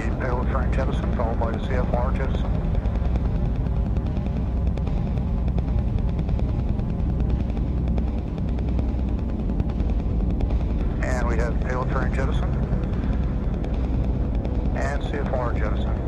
Payload fairing jettison, followed by the CF Marcus, And we have payload fairing jettison and CFR jettison.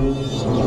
Música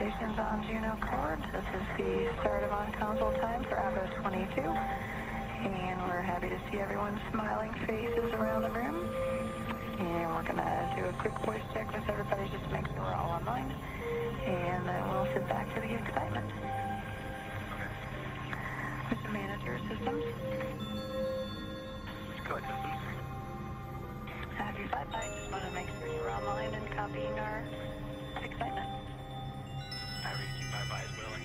stations on Juno Card. This is the start of on-console time for Bravo 22. And we're happy to see everyone's smiling faces around the room. And we're going to do a quick voice check with everybody just to make sure we're all online. And then we'll sit back for the excitement. Mr. Manager, systems? Good systems. Happy flight by. Just want to make sure you're online and copying our excitement. To bye bye as well.